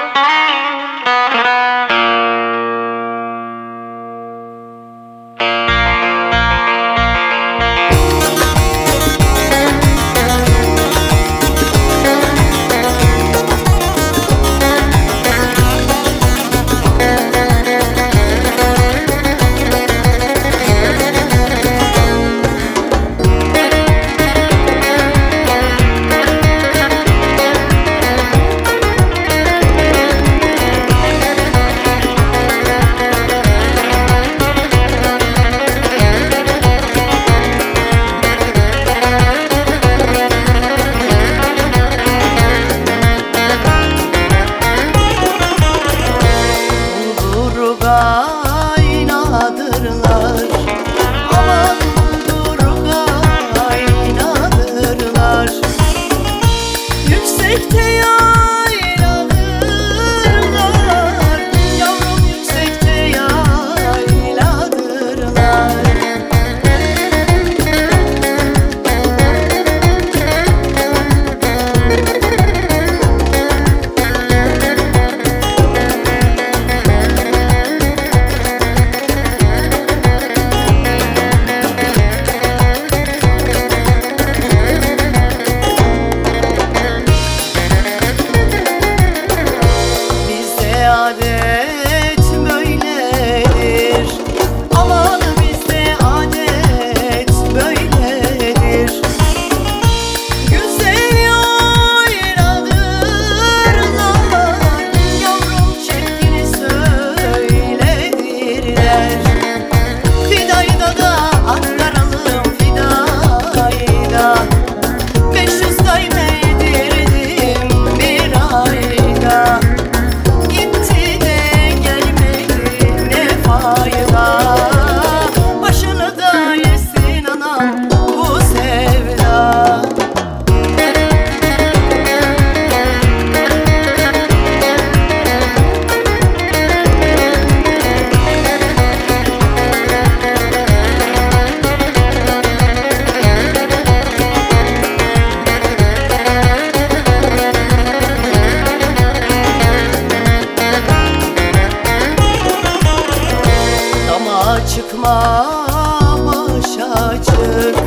Bye. Yoluma baş açık